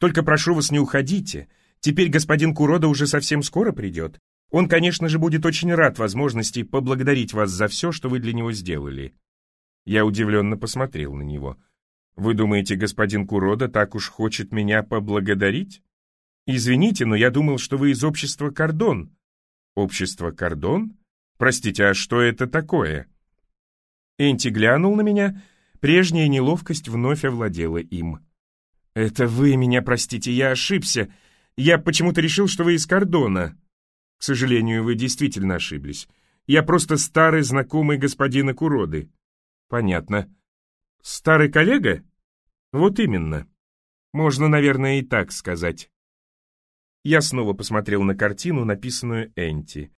Только прошу вас, не уходите. Теперь господин Курода уже совсем скоро придет. Он, конечно же, будет очень рад возможности поблагодарить вас за все, что вы для него сделали». Я удивленно посмотрел на него. «Вы думаете, господин Курода так уж хочет меня поблагодарить?» «Извините, но я думал, что вы из общества «Кордон». «Общество «Кордон»? Простите, а что это такое?» Энти глянул на меня, прежняя неловкость вновь овладела им. «Это вы меня простите, я ошибся. Я почему-то решил, что вы из Кордона». «К сожалению, вы действительно ошиблись. Я просто старый знакомый господина Куроды». «Понятно. Старый коллега?» «Вот именно. Можно, наверное, и так сказать». Я снова посмотрел на картину, написанную Энти.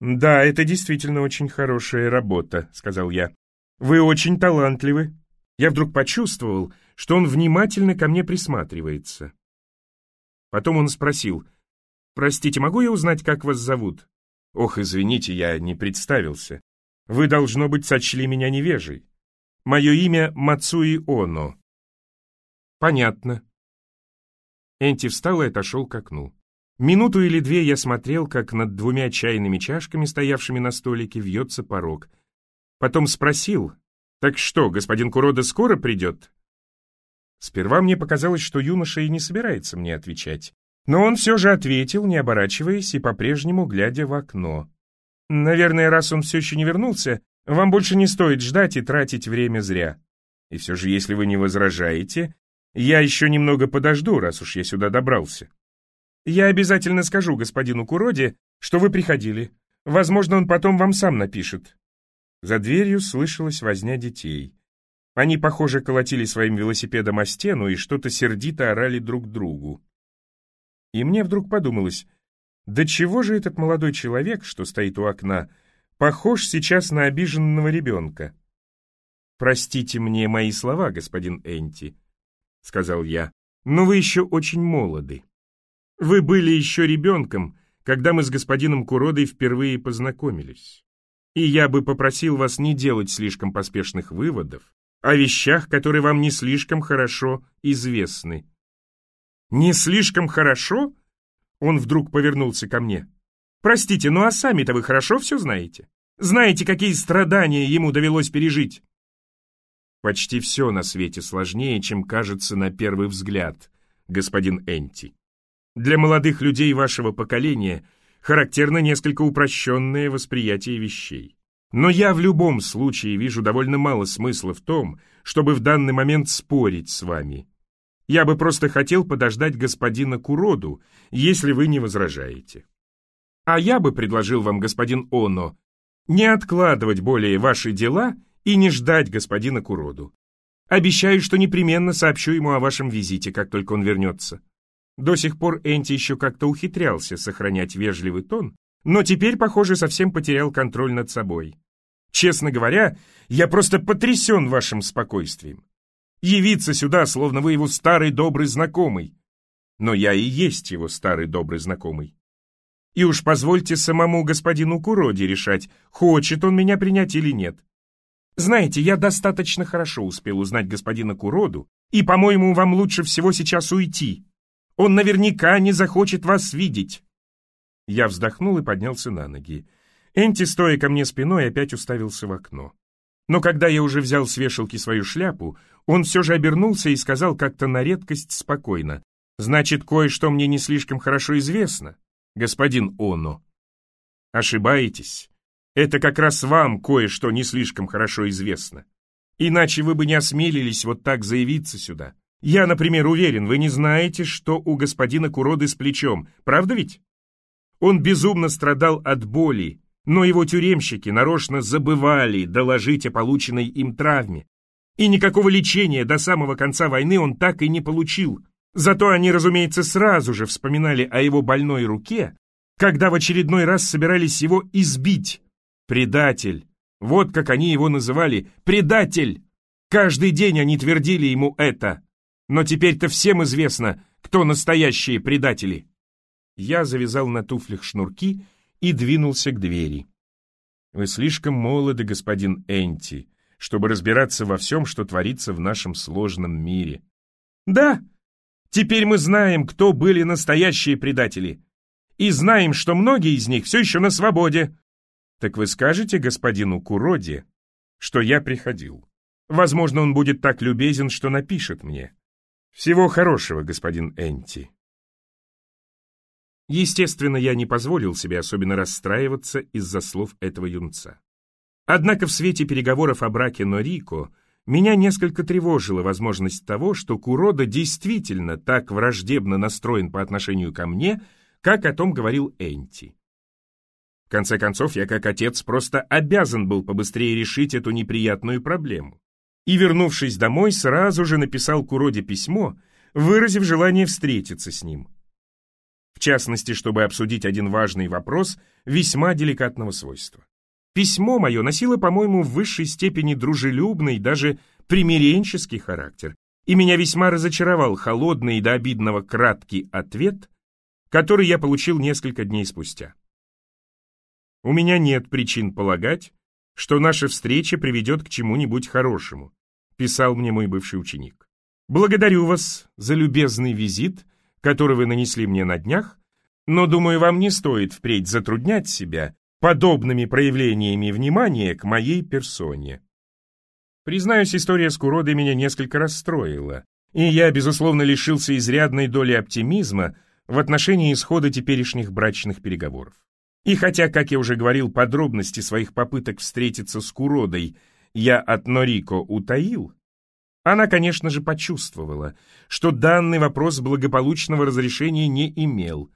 «Да, это действительно очень хорошая работа», — сказал я. «Вы очень талантливы». Я вдруг почувствовал, что он внимательно ко мне присматривается. Потом он спросил, «Простите, могу я узнать, как вас зовут?» «Ох, извините, я не представился. Вы, должно быть, сочли меня невежей. Мое имя Мацуи Оно». «Понятно». Энти встал и отошел к окну. Минуту или две я смотрел, как над двумя чайными чашками, стоявшими на столике, вьется порог. Потом спросил, «Так что, господин Курода скоро придет?» Сперва мне показалось, что юноша и не собирается мне отвечать. Но он все же ответил, не оборачиваясь и по-прежнему глядя в окно. «Наверное, раз он все еще не вернулся, вам больше не стоит ждать и тратить время зря. И все же, если вы не возражаете, я еще немного подожду, раз уж я сюда добрался. Я обязательно скажу господину Куроде, что вы приходили. Возможно, он потом вам сам напишет». За дверью слышалась возня детей. Они, похоже, колотили своим велосипедом о стену и что-то сердито орали друг другу. И мне вдруг подумалось, да чего же этот молодой человек, что стоит у окна, похож сейчас на обиженного ребенка? «Простите мне мои слова, господин Энти», — сказал я, — «но вы еще очень молоды. Вы были еще ребенком, когда мы с господином Куродой впервые познакомились. И я бы попросил вас не делать слишком поспешных выводов, о вещах, которые вам не слишком хорошо известны. «Не слишком хорошо?» Он вдруг повернулся ко мне. «Простите, ну а сами-то вы хорошо все знаете? Знаете, какие страдания ему довелось пережить?» «Почти все на свете сложнее, чем кажется на первый взгляд, господин Энти. Для молодых людей вашего поколения характерно несколько упрощенное восприятие вещей. Но я в любом случае вижу довольно мало смысла в том, чтобы в данный момент спорить с вами. Я бы просто хотел подождать господина Куроду, если вы не возражаете. А я бы предложил вам, господин Оно, не откладывать более ваши дела и не ждать господина Куроду. Обещаю, что непременно сообщу ему о вашем визите, как только он вернется. До сих пор Энти еще как-то ухитрялся сохранять вежливый тон, но теперь, похоже, совсем потерял контроль над собой. Честно говоря, я просто потрясен вашим спокойствием. Явиться сюда, словно вы его старый добрый знакомый. Но я и есть его старый добрый знакомый. И уж позвольте самому господину Куроди решать, хочет он меня принять или нет. Знаете, я достаточно хорошо успел узнать господина Куроду, и, по-моему, вам лучше всего сейчас уйти. Он наверняка не захочет вас видеть. Я вздохнул и поднялся на ноги. Энти, стоя ко мне спиной, опять уставился в окно. Но когда я уже взял с вешалки свою шляпу, он все же обернулся и сказал как-то на редкость спокойно. «Значит, кое-что мне не слишком хорошо известно, господин Оно». «Ошибаетесь. Это как раз вам кое-что не слишком хорошо известно. Иначе вы бы не осмелились вот так заявиться сюда. Я, например, уверен, вы не знаете, что у господина Куроды с плечом, правда ведь?» Он безумно страдал от боли, но его тюремщики нарочно забывали доложить о полученной им травме. И никакого лечения до самого конца войны он так и не получил. Зато они, разумеется, сразу же вспоминали о его больной руке, когда в очередной раз собирались его избить. Предатель. Вот как они его называли. Предатель. Каждый день они твердили ему это. Но теперь-то всем известно, кто настоящие предатели. Я завязал на туфлях шнурки и двинулся к двери. «Вы слишком молоды, господин Энти, чтобы разбираться во всем, что творится в нашем сложном мире». «Да, Теперь мы знаем, кто были настоящие предатели. И знаем, что многие из них все еще на свободе. Так вы скажете господину Куроде, что я приходил. Возможно, он будет так любезен, что напишет мне. Всего хорошего, господин Энти. Естественно, я не позволил себе особенно расстраиваться из-за слов этого юнца. Однако в свете переговоров о браке Норико меня несколько тревожила возможность того, что Курода действительно так враждебно настроен по отношению ко мне, как о том говорил Энти. В конце концов, я как отец просто обязан был побыстрее решить эту неприятную проблему. И, вернувшись домой, сразу же написал Куроде письмо, выразив желание встретиться с ним. В частности, чтобы обсудить один важный вопрос весьма деликатного свойства. Письмо мое носило, по-моему, в высшей степени дружелюбный, даже примиренческий характер, и меня весьма разочаровал холодный и до обидного краткий ответ, который я получил несколько дней спустя. У меня нет причин полагать, что наша встреча приведет к чему-нибудь хорошему, писал мне мой бывший ученик. Благодарю вас за любезный визит, который вы нанесли мне на днях, но, думаю, вам не стоит впредь затруднять себя подобными проявлениями внимания к моей персоне. Признаюсь, история с Куродой меня несколько расстроила, и я, безусловно, лишился изрядной доли оптимизма в отношении исхода теперешних брачных переговоров. И хотя, как я уже говорил, подробности своих попыток встретиться с Куродой я от Норико утаил, она, конечно же, почувствовала, что данный вопрос благополучного разрешения не имел,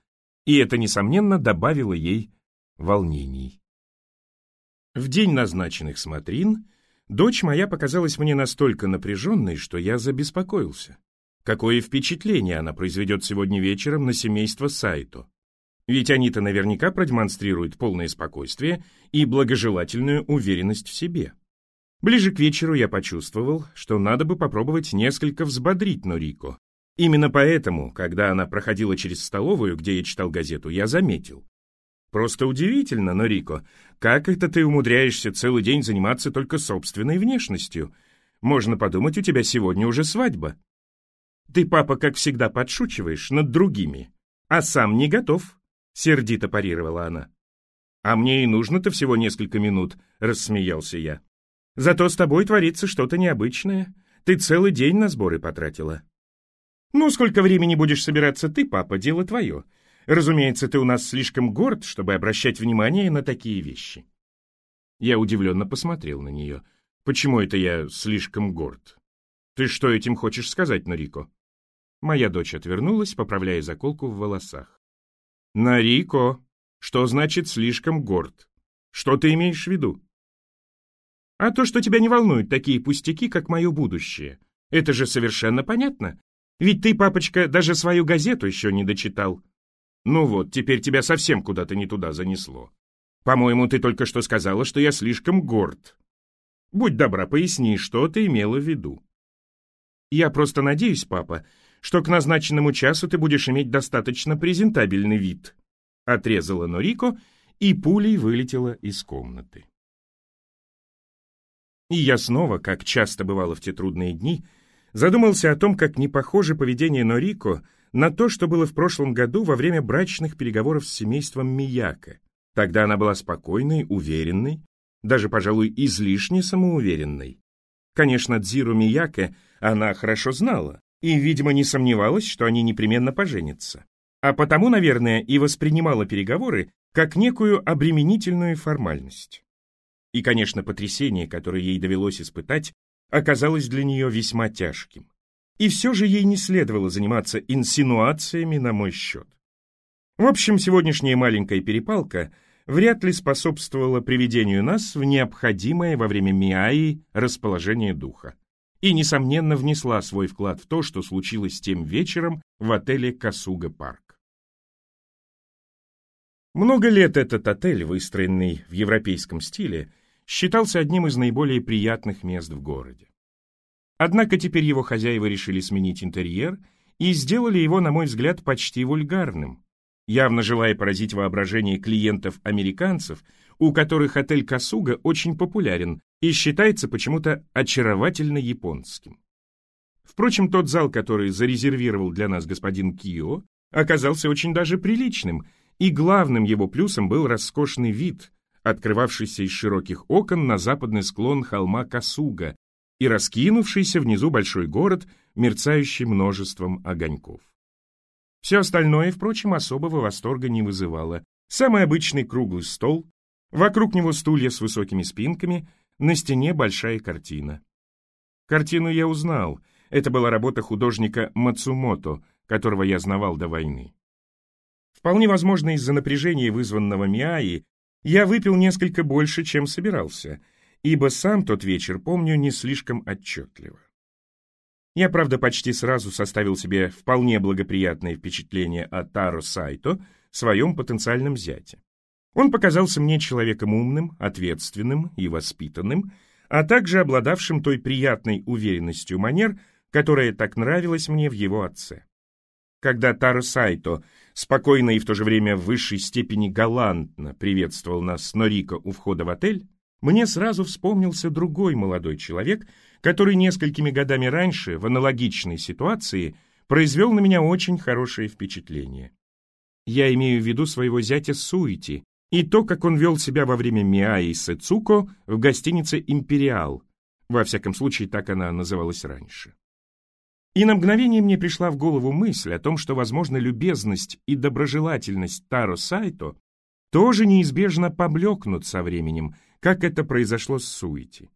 и это, несомненно, добавило ей волнений. В день назначенных смотрин дочь моя показалась мне настолько напряженной, что я забеспокоился. Какое впечатление она произведет сегодня вечером на семейство Сайто? Ведь они-то наверняка продемонстрируют полное спокойствие и благожелательную уверенность в себе. Ближе к вечеру я почувствовал, что надо бы попробовать несколько взбодрить Норико. Именно поэтому, когда она проходила через столовую, где я читал газету, я заметил. Просто удивительно, Норико, как это ты умудряешься целый день заниматься только собственной внешностью? Можно подумать, у тебя сегодня уже свадьба. Ты, папа, как всегда, подшучиваешь над другими, а сам не готов, — сердито парировала она. А мне и нужно-то всего несколько минут, — рассмеялся я. Зато с тобой творится что-то необычное. Ты целый день на сборы потратила. Ну, сколько времени будешь собираться ты, папа, дело твое. Разумеется, ты у нас слишком горд, чтобы обращать внимание на такие вещи. Я удивленно посмотрел на нее. Почему это я слишком горд? Ты что этим хочешь сказать, Нарико? Моя дочь отвернулась, поправляя заколку в волосах. Нарико, что значит слишком горд? Что ты имеешь в виду? А то, что тебя не волнуют такие пустяки, как мое будущее. Это же совершенно понятно. Ведь ты, папочка, даже свою газету еще не дочитал. Ну вот, теперь тебя совсем куда-то не туда занесло. По-моему, ты только что сказала, что я слишком горд. Будь добра, поясни, что ты имела в виду. Я просто надеюсь, папа, что к назначенному часу ты будешь иметь достаточно презентабельный вид. Отрезала Норико и пулей вылетела из комнаты. И я снова, как часто бывало в те трудные дни, задумался о том, как не похоже поведение Норико на то, что было в прошлом году во время брачных переговоров с семейством Мияка. Тогда она была спокойной, уверенной, даже, пожалуй, излишне самоуверенной. Конечно, Дзиру Мияке она хорошо знала и, видимо, не сомневалась, что они непременно поженятся. А потому, наверное, и воспринимала переговоры как некую обременительную формальность. И, конечно, потрясение, которое ей довелось испытать, оказалось для нее весьма тяжким. И все же ей не следовало заниматься инсинуациями на мой счет. В общем, сегодняшняя маленькая перепалка вряд ли способствовала приведению нас в необходимое во время Миаи расположение духа и, несомненно, внесла свой вклад в то, что случилось тем вечером в отеле Касуга Парк. Много лет этот отель, выстроенный в европейском стиле, считался одним из наиболее приятных мест в городе. Однако теперь его хозяева решили сменить интерьер и сделали его, на мой взгляд, почти вульгарным, явно желая поразить воображение клиентов-американцев, у которых отель Касуга очень популярен и считается почему-то очаровательно японским. Впрочем, тот зал, который зарезервировал для нас господин Кио, оказался очень даже приличным, и главным его плюсом был роскошный вид, открывавшийся из широких окон на западный склон холма Касуга и раскинувшийся внизу большой город, мерцающий множеством огоньков. Все остальное, впрочем, особого восторга не вызывало. Самый обычный круглый стол, вокруг него стулья с высокими спинками, на стене большая картина. Картину я узнал. Это была работа художника Мацумото, которого я знавал до войны. Вполне возможно, из-за напряжения, вызванного Миаи, я выпил несколько больше, чем собирался, ибо сам тот вечер помню не слишком отчетливо. Я, правда, почти сразу составил себе вполне благоприятное впечатление о Таро Сайто, своем потенциальном зяте. Он показался мне человеком умным, ответственным и воспитанным, а также обладавшим той приятной уверенностью манер, которая так нравилась мне в его отце. Когда Таро Сайто спокойно и в то же время в высшей степени галантно приветствовал нас Норико у входа в отель, мне сразу вспомнился другой молодой человек, который несколькими годами раньше в аналогичной ситуации произвел на меня очень хорошее впечатление. Я имею в виду своего зятя Суити и то, как он вел себя во время Миаи Сэцуко в гостинице «Империал», во всяком случае, так она называлась раньше. И на мгновение мне пришла в голову мысль о том, что, возможно, любезность и доброжелательность Таро Сайто тоже неизбежно поблекнут со временем, как это произошло с Суити.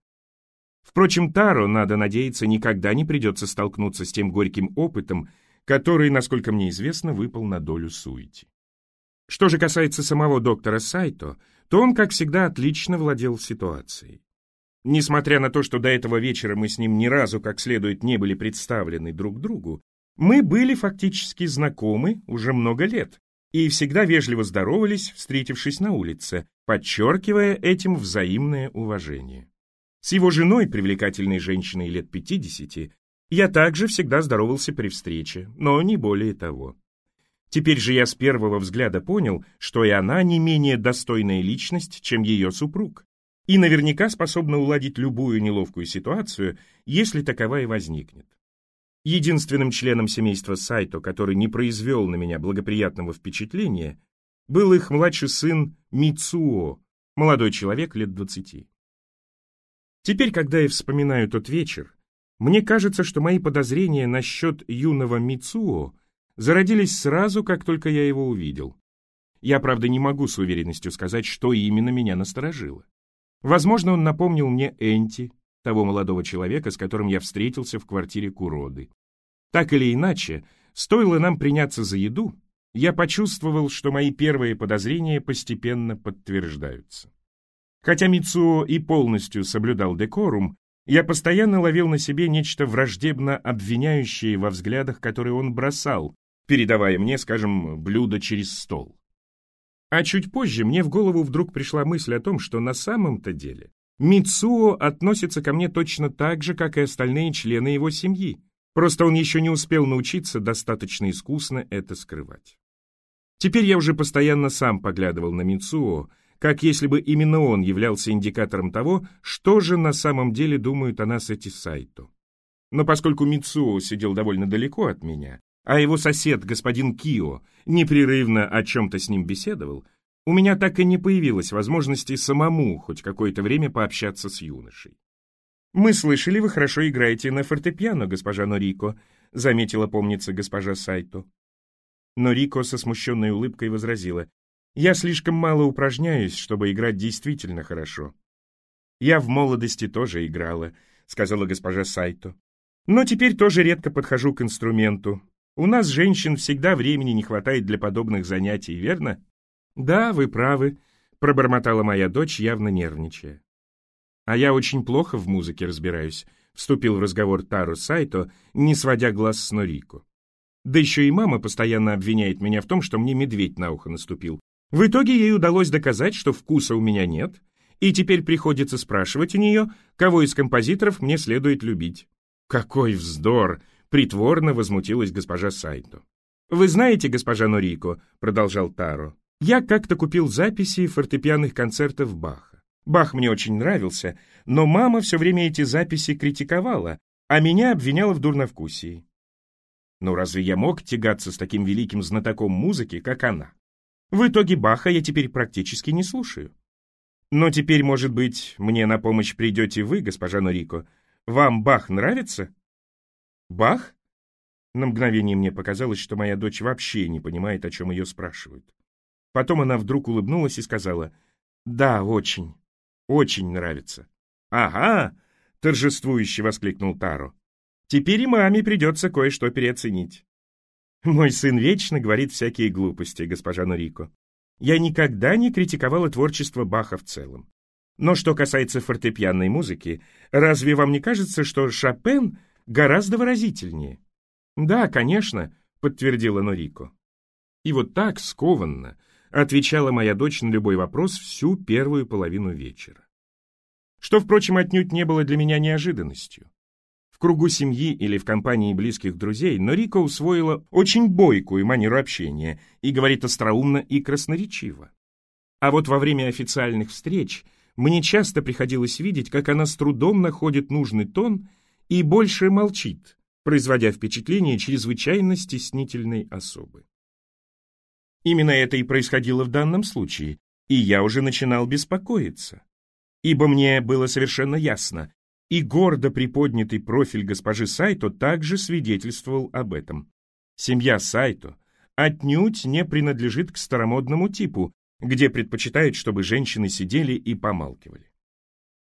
Впрочем, Таро, надо надеяться, никогда не придется столкнуться с тем горьким опытом, который, насколько мне известно, выпал на долю Суити. Что же касается самого доктора Сайто, то он, как всегда, отлично владел ситуацией. Несмотря на то, что до этого вечера мы с ним ни разу как следует не были представлены друг другу, мы были фактически знакомы уже много лет и всегда вежливо здоровались, встретившись на улице, подчеркивая этим взаимное уважение. С его женой, привлекательной женщиной лет 50, я также всегда здоровался при встрече, но не более того. Теперь же я с первого взгляда понял, что и она не менее достойная личность, чем ее супруг, и наверняка способна уладить любую неловкую ситуацию, если таковая возникнет. Единственным членом семейства Сайто, который не произвел на меня благоприятного впечатления, был их младший сын Мицуо, молодой человек лет двадцати. Теперь, когда я вспоминаю тот вечер, мне кажется, что мои подозрения насчет юного Мицуо зародились сразу, как только я его увидел. Я, правда, не могу с уверенностью сказать, что именно меня насторожило. Возможно, он напомнил мне Энти, того молодого человека, с которым я встретился в квартире Куроды. Так или иначе, стоило нам приняться за еду, я почувствовал, что мои первые подозрения постепенно подтверждаются. Хотя Мицуо и полностью соблюдал декорум, я постоянно ловил на себе нечто враждебно обвиняющее во взглядах, которые он бросал, передавая мне, скажем, блюдо через стол. А чуть позже мне в голову вдруг пришла мысль о том, что на самом-то деле Мицуо относится ко мне точно так же, как и остальные члены его семьи. Просто он еще не успел научиться достаточно искусно это скрывать. Теперь я уже постоянно сам поглядывал на Мицуо, как если бы именно он являлся индикатором того, что же на самом деле думают о нас эти сайто. Но поскольку Мицуо сидел довольно далеко от меня, а его сосед, господин Кио, непрерывно о чем-то с ним беседовал, у меня так и не появилось возможности самому хоть какое-то время пообщаться с юношей. «Мы слышали, вы хорошо играете на фортепиано, госпожа Норико», заметила, помнится, госпожа Сайто. Норико со смущенной улыбкой возразила, я слишком мало упражняюсь, чтобы играть действительно хорошо. Я в молодости тоже играла, сказала госпожа Сайто. Но теперь тоже редко подхожу к инструменту. У нас, женщин, всегда времени не хватает для подобных занятий, верно? Да, вы правы, пробормотала моя дочь, явно нервничая. А я очень плохо в музыке разбираюсь, вступил в разговор Тару Сайто, не сводя глаз с Норико. Да еще и мама постоянно обвиняет меня в том, что мне медведь на ухо наступил. В итоге ей удалось доказать, что вкуса у меня нет, и теперь приходится спрашивать у нее, кого из композиторов мне следует любить. «Какой вздор!» — притворно возмутилась госпожа Сайто. «Вы знаете, госпожа Норико», — продолжал Таро, «я как-то купил записи фортепианных концертов Баха. Бах мне очень нравился, но мама все время эти записи критиковала, а меня обвиняла в дурновкусии. Но разве я мог тягаться с таким великим знатоком музыки, как она? В итоге Баха я теперь практически не слушаю. Но теперь, может быть, мне на помощь придете вы, госпожа Норико. Вам Бах нравится? Бах? На мгновение мне показалось, что моя дочь вообще не понимает, о чем ее спрашивают. Потом она вдруг улыбнулась и сказала, «Да, очень, очень нравится». «Ага!» — торжествующе воскликнул Таро. «Теперь и маме придется кое-что переоценить». Мой сын вечно говорит всякие глупости, госпожа Норико. Я никогда не критиковала творчество Баха в целом. Но что касается фортепианной музыки, разве вам не кажется, что Шопен гораздо выразительнее? Да, конечно, подтвердила Норико. И вот так скованно отвечала моя дочь на любой вопрос всю первую половину вечера. Что, впрочем, отнюдь не было для меня неожиданностью кругу семьи или в компании близких друзей, но Рика усвоила очень бойкую манеру общения и говорит остроумно и красноречиво. А вот во время официальных встреч мне часто приходилось видеть, как она с трудом находит нужный тон и больше молчит, производя впечатление чрезвычайно стеснительной особы. Именно это и происходило в данном случае, и я уже начинал беспокоиться. Ибо мне было совершенно ясно, и гордо приподнятый профиль госпожи Сайто также свидетельствовал об этом. Семья Сайто отнюдь не принадлежит к старомодному типу, где предпочитают, чтобы женщины сидели и помалкивали.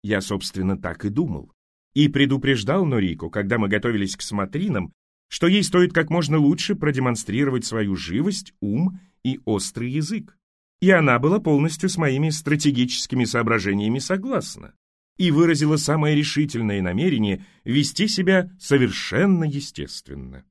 Я, собственно, так и думал. И предупреждал Норико, когда мы готовились к смотринам, что ей стоит как можно лучше продемонстрировать свою живость, ум и острый язык. И она была полностью с моими стратегическими соображениями согласна и выразила самое решительное намерение вести себя совершенно естественно.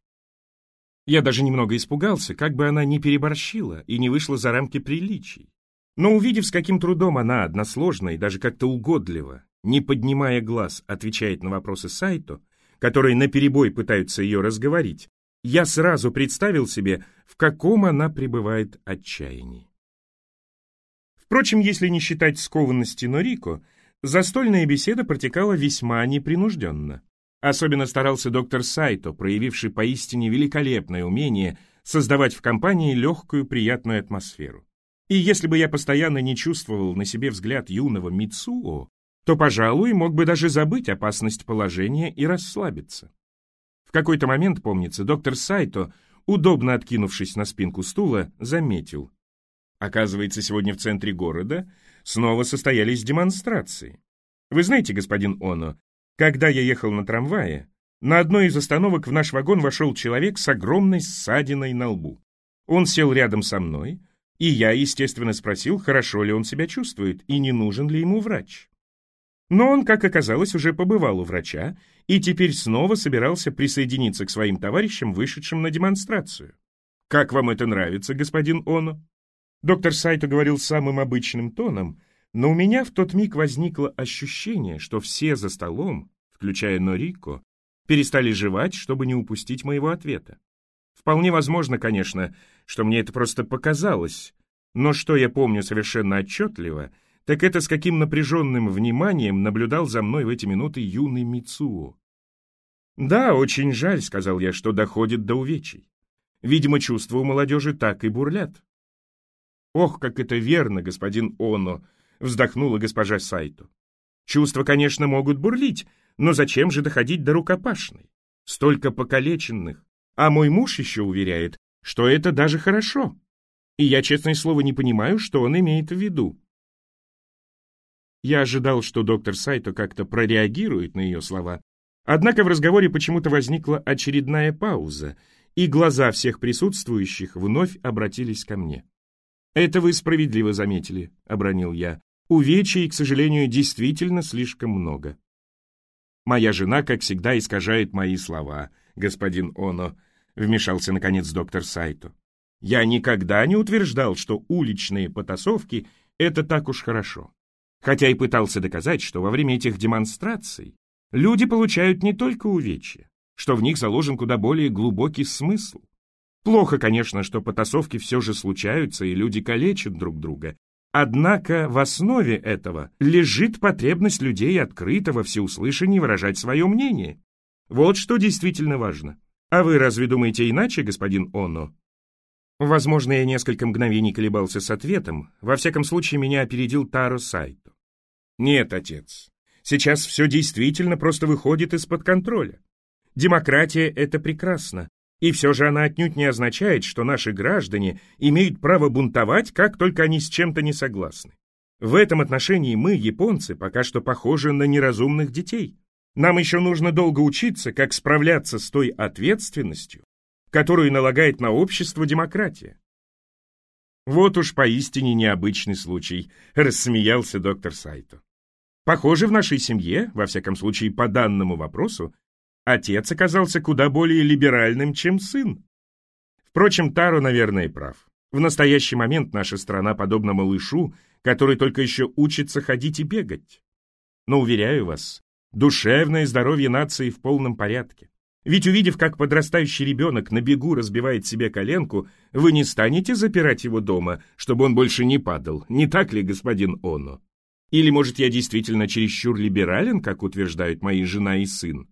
Я даже немного испугался, как бы она не переборщила и не вышла за рамки приличий. Но увидев, с каким трудом она односложно и даже как-то угодливо, не поднимая глаз, отвечает на вопросы Сайто, которые наперебой пытаются ее разговорить, я сразу представил себе, в каком она пребывает отчаянии. Впрочем, если не считать скованности Норико, Застольная беседа протекала весьма непринужденно. Особенно старался доктор Сайто, проявивший поистине великолепное умение создавать в компании легкую приятную атмосферу. И если бы я постоянно не чувствовал на себе взгляд юного Мицуо, то, пожалуй, мог бы даже забыть опасность положения и расслабиться. В какой-то момент, помнится, доктор Сайто, удобно откинувшись на спинку стула, заметил. Оказывается, сегодня в центре города снова состоялись демонстрации. Вы знаете, господин Оно, когда я ехал на трамвае, на одной из остановок в наш вагон вошел человек с огромной ссадиной на лбу. Он сел рядом со мной, и я, естественно, спросил, хорошо ли он себя чувствует и не нужен ли ему врач. Но он, как оказалось, уже побывал у врача и теперь снова собирался присоединиться к своим товарищам, вышедшим на демонстрацию. «Как вам это нравится, господин Оно?» Доктор Сайто говорил самым обычным тоном, но у меня в тот миг возникло ощущение, что все за столом, включая Норико, перестали жевать, чтобы не упустить моего ответа. Вполне возможно, конечно, что мне это просто показалось, но что я помню совершенно отчетливо, так это с каким напряженным вниманием наблюдал за мной в эти минуты юный Мицуо. «Да, очень жаль», — сказал я, — «что доходит до увечий. Видимо, чувства у молодежи так и бурлят. «Ох, как это верно, господин Оно!» — вздохнула госпожа Сайто. «Чувства, конечно, могут бурлить, но зачем же доходить до рукопашной? Столько покалеченных. А мой муж еще уверяет, что это даже хорошо. И я, честное слово, не понимаю, что он имеет в виду». Я ожидал, что доктор Сайто как-то прореагирует на ее слова, однако в разговоре почему-то возникла очередная пауза, и глаза всех присутствующих вновь обратились ко мне. «Это вы справедливо заметили», — обронил я. «Увечий, к сожалению, действительно слишком много». «Моя жена, как всегда, искажает мои слова, господин Оно», — вмешался, наконец, доктор Сайто. «Я никогда не утверждал, что уличные потасовки — это так уж хорошо. Хотя и пытался доказать, что во время этих демонстраций люди получают не только увечья, что в них заложен куда более глубокий смысл. Плохо, конечно, что потасовки все же случаются, и люди калечат друг друга. Однако в основе этого лежит потребность людей открыто во всеуслышании выражать свое мнение. Вот что действительно важно. А вы разве думаете иначе, господин Оно? Возможно, я несколько мгновений колебался с ответом. Во всяком случае, меня опередил Таро Сайто. Нет, отец. Сейчас все действительно просто выходит из-под контроля. Демократия — это прекрасно. И все же она отнюдь не означает, что наши граждане имеют право бунтовать, как только они с чем-то не согласны. В этом отношении мы, японцы, пока что похожи на неразумных детей. Нам еще нужно долго учиться, как справляться с той ответственностью, которую налагает на общество демократия. Вот уж поистине необычный случай, рассмеялся доктор Сайто. Похоже, в нашей семье, во всяком случае по данному вопросу, отец оказался куда более либеральным, чем сын. Впрочем, Таро, наверное, прав. В настоящий момент наша страна подобна малышу, который только еще учится ходить и бегать. Но, уверяю вас, душевное здоровье нации в полном порядке. Ведь увидев, как подрастающий ребенок на бегу разбивает себе коленку, вы не станете запирать его дома, чтобы он больше не падал, не так ли, господин Оно? Или, может, я действительно чересчур либерален, как утверждают мои жена и сын?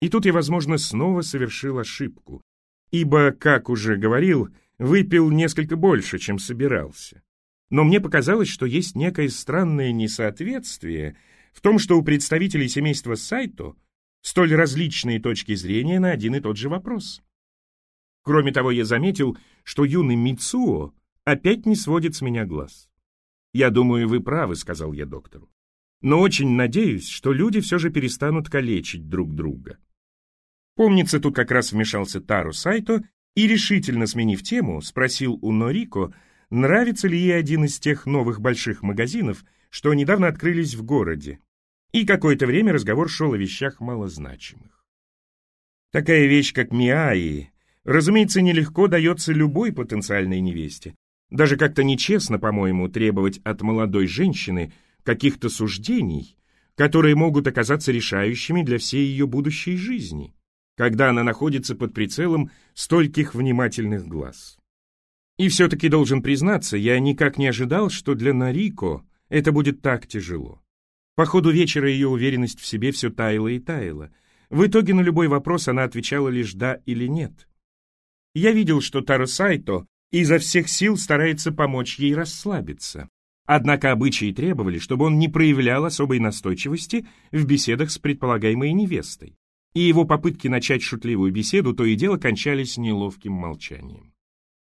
И тут я, возможно, снова совершил ошибку, ибо, как уже говорил, выпил несколько больше, чем собирался. Но мне показалось, что есть некое странное несоответствие в том, что у представителей семейства Сайто столь различные точки зрения на один и тот же вопрос. Кроме того, я заметил, что юный Мицуо опять не сводит с меня глаз. «Я думаю, вы правы», — сказал я доктору. «Но очень надеюсь, что люди все же перестанут калечить друг друга». Помнится, тут как раз вмешался Тару Сайто и, решительно сменив тему, спросил у Норико, нравится ли ей один из тех новых больших магазинов, что недавно открылись в городе. И какое-то время разговор шел о вещах малозначимых. Такая вещь, как Миаи, разумеется, нелегко дается любой потенциальной невесте. Даже как-то нечестно, по-моему, требовать от молодой женщины каких-то суждений, которые могут оказаться решающими для всей ее будущей жизни когда она находится под прицелом стольких внимательных глаз. И все-таки должен признаться, я никак не ожидал, что для Нарико это будет так тяжело. По ходу вечера ее уверенность в себе все таяла и таяла. В итоге на любой вопрос она отвечала лишь «да» или «нет». Я видел, что Таро Сайто изо всех сил старается помочь ей расслабиться. Однако обычаи требовали, чтобы он не проявлял особой настойчивости в беседах с предполагаемой невестой и его попытки начать шутливую беседу то и дело кончались неловким молчанием.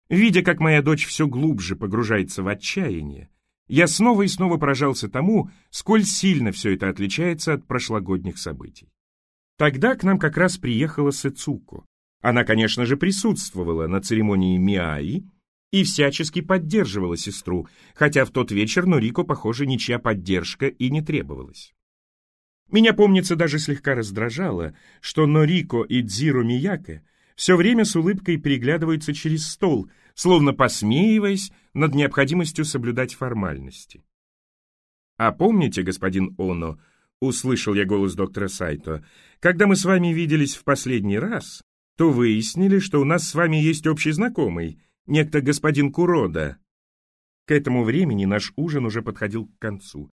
Видя, как моя дочь все глубже погружается в отчаяние, я снова и снова поражался тому, сколь сильно все это отличается от прошлогодних событий. Тогда к нам как раз приехала Сэцуко. Она, конечно же, присутствовала на церемонии Миаи и всячески поддерживала сестру, хотя в тот вечер Норико, похоже, ничья поддержка и не требовалась. Меня, помнится, даже слегка раздражало, что Норико и Дзиро Мияке все время с улыбкой переглядываются через стол, словно посмеиваясь над необходимостью соблюдать формальности. «А помните, господин Оно, — услышал я голос доктора Сайто, — когда мы с вами виделись в последний раз, то выяснили, что у нас с вами есть общий знакомый, некто господин Курода. К этому времени наш ужин уже подходил к концу.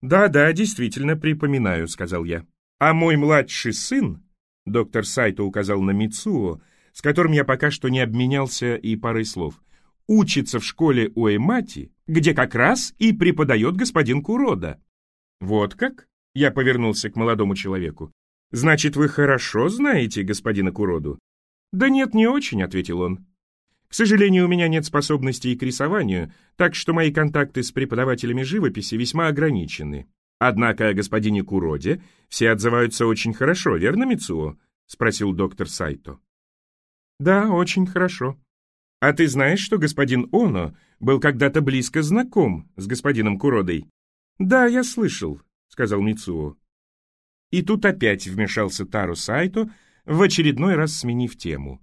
«Да-да, действительно, припоминаю», — сказал я. «А мой младший сын», — доктор Сайто указал на Мицуо, с которым я пока что не обменялся и парой слов, учится в школе у Эмати, где как раз и преподает господин Курода. «Вот как?» — я повернулся к молодому человеку. «Значит, вы хорошо знаете господина Куроду?» «Да нет, не очень», — ответил он. К сожалению, у меня нет способностей к рисованию, так что мои контакты с преподавателями живописи весьма ограничены. Однако о господине Куроде все отзываются очень хорошо, верно, Мицуо? спросил доктор Сайто. Да, очень хорошо. А ты знаешь, что господин Оно был когда-то близко знаком с господином Куродой? Да, я слышал, сказал Мицуо. И тут опять вмешался Тару Сайто, в очередной раз сменив тему.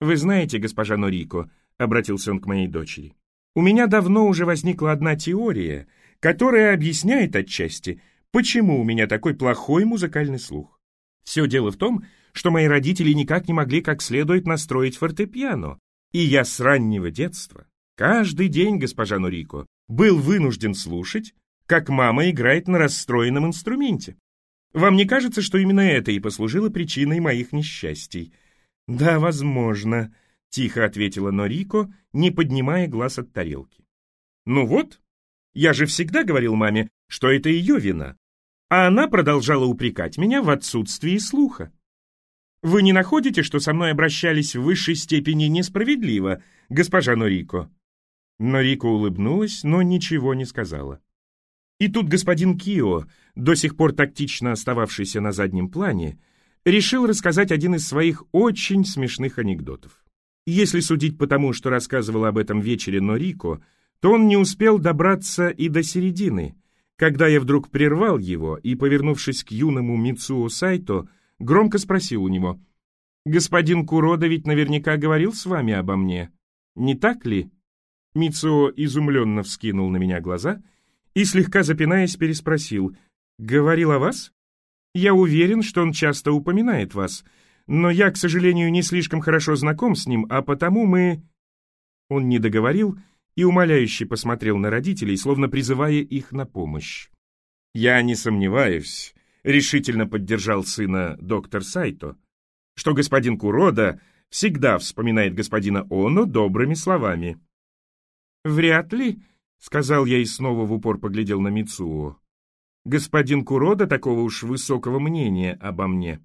«Вы знаете, госпожа Норико», — обратился он к моей дочери, «у меня давно уже возникла одна теория, которая объясняет отчасти, почему у меня такой плохой музыкальный слух. Все дело в том, что мои родители никак не могли как следует настроить фортепиано, и я с раннего детства, каждый день, госпожа Норико, был вынужден слушать, как мама играет на расстроенном инструменте. Вам не кажется, что именно это и послужило причиной моих несчастий?» «Да, возможно», — тихо ответила Норико, не поднимая глаз от тарелки. «Ну вот, я же всегда говорил маме, что это ее вина, а она продолжала упрекать меня в отсутствии слуха. Вы не находите, что со мной обращались в высшей степени несправедливо, госпожа Норико?» Норико улыбнулась, но ничего не сказала. И тут господин Кио, до сих пор тактично остававшийся на заднем плане, решил рассказать один из своих очень смешных анекдотов. Если судить по тому, что рассказывал об этом вечере Норико, то он не успел добраться и до середины, когда я вдруг прервал его и, повернувшись к юному Мицуо Сайто, громко спросил у него, «Господин Курода ведь наверняка говорил с вами обо мне, не так ли?» Мицуо изумленно вскинул на меня глаза — и, слегка запинаясь, переспросил. «Говорил о вас? Я уверен, что он часто упоминает вас, но я, к сожалению, не слишком хорошо знаком с ним, а потому мы...» Он не договорил и умоляюще посмотрел на родителей, словно призывая их на помощь. «Я не сомневаюсь», — решительно поддержал сына доктор Сайто, что господин Курода всегда вспоминает господина Оно добрыми словами. «Вряд ли», — сказал я и снова в упор поглядел на Мицуо. «Господин Курода такого уж высокого мнения обо мне».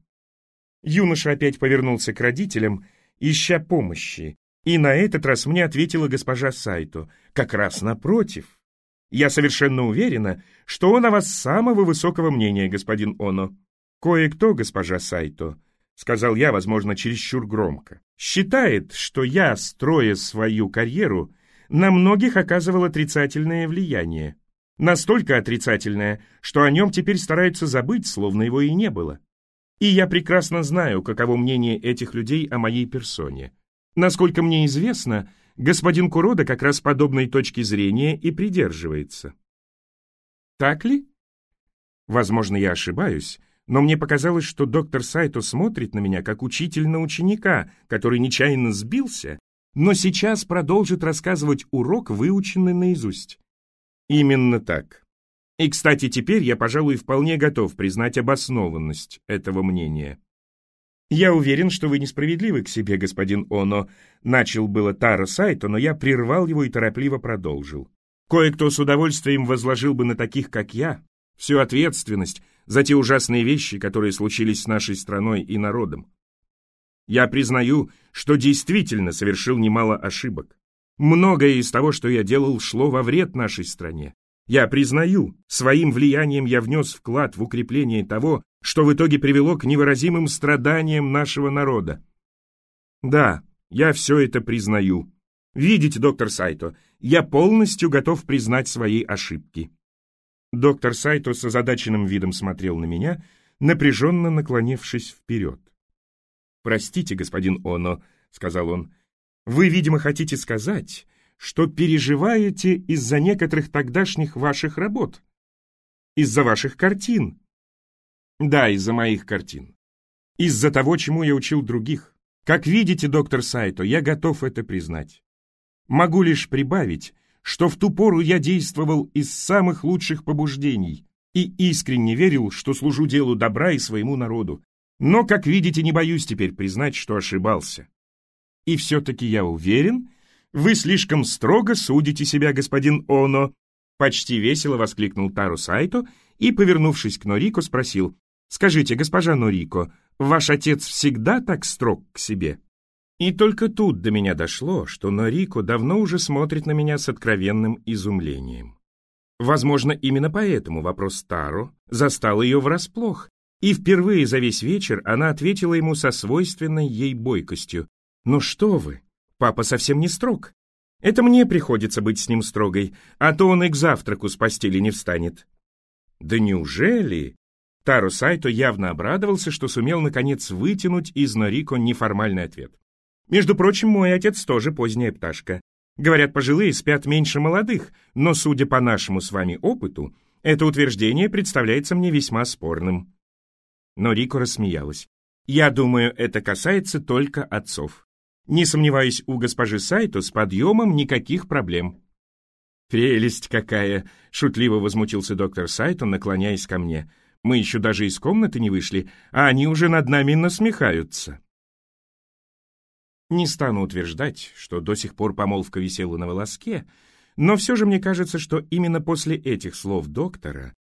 Юноша опять повернулся к родителям, ища помощи, и на этот раз мне ответила госпожа Сайто, как раз напротив. «Я совершенно уверена, что он о вас самого высокого мнения, господин Оно. Кое-кто, госпожа Сайто, — сказал я, возможно, чересчур громко, — считает, что я, строя свою карьеру, — на многих оказывал отрицательное влияние. Настолько отрицательное, что о нем теперь стараются забыть, словно его и не было. И я прекрасно знаю, каково мнение этих людей о моей персоне. Насколько мне известно, господин Курода как раз подобной точки зрения и придерживается. Так ли? Возможно, я ошибаюсь, но мне показалось, что доктор Сайто смотрит на меня как учитель на ученика, который нечаянно сбился но сейчас продолжит рассказывать урок, выученный наизусть. Именно так. И, кстати, теперь я, пожалуй, вполне готов признать обоснованность этого мнения. «Я уверен, что вы несправедливы к себе, господин Оно», начал было Таро Сайто, но я прервал его и торопливо продолжил. «Кое-кто с удовольствием возложил бы на таких, как я, всю ответственность за те ужасные вещи, которые случились с нашей страной и народом. Я признаю, что действительно совершил немало ошибок. Многое из того, что я делал, шло во вред нашей стране. Я признаю, своим влиянием я внес вклад в укрепление того, что в итоге привело к невыразимым страданиям нашего народа. Да, я все это признаю. Видите, доктор Сайто, я полностью готов признать свои ошибки. Доктор Сайто с озадаченным видом смотрел на меня, напряженно наклонившись вперед. «Простите, господин Оно», — сказал он, — «вы, видимо, хотите сказать, что переживаете из-за некоторых тогдашних ваших работ, из-за ваших картин». «Да, из-за моих картин. Из-за того, чему я учил других. Как видите, доктор Сайто, я готов это признать. Могу лишь прибавить, что в ту пору я действовал из самых лучших побуждений и искренне верил, что служу делу добра и своему народу, но, как видите, не боюсь теперь признать, что ошибался. И все-таки я уверен, вы слишком строго судите себя, господин Оно, почти весело воскликнул Тару Сайто и, повернувшись к Норико, спросил, «Скажите, госпожа Норико, ваш отец всегда так строг к себе?» И только тут до меня дошло, что Норико давно уже смотрит на меня с откровенным изумлением. Возможно, именно поэтому вопрос Таро застал ее врасплох, и впервые за весь вечер она ответила ему со свойственной ей бойкостью. «Ну что вы, папа совсем не строг. Это мне приходится быть с ним строгой, а то он и к завтраку с постели не встанет». «Да неужели?» Таро Сайто явно обрадовался, что сумел, наконец, вытянуть из Норико неформальный ответ. «Между прочим, мой отец тоже поздняя пташка. Говорят, пожилые спят меньше молодых, но, судя по нашему с вами опыту, это утверждение представляется мне весьма спорным». Но Рико рассмеялась. «Я думаю, это касается только отцов. Не сомневаюсь, у госпожи Сайто с подъемом никаких проблем». «Прелесть какая!» — шутливо возмутился доктор Сайто, наклоняясь ко мне. Мы еще даже из комнаты не вышли, а они уже над нами насмехаются. Не стану утверждать, что до сих пор помолвка висела на волоске, но все же мне кажется, что именно после этих слов доктора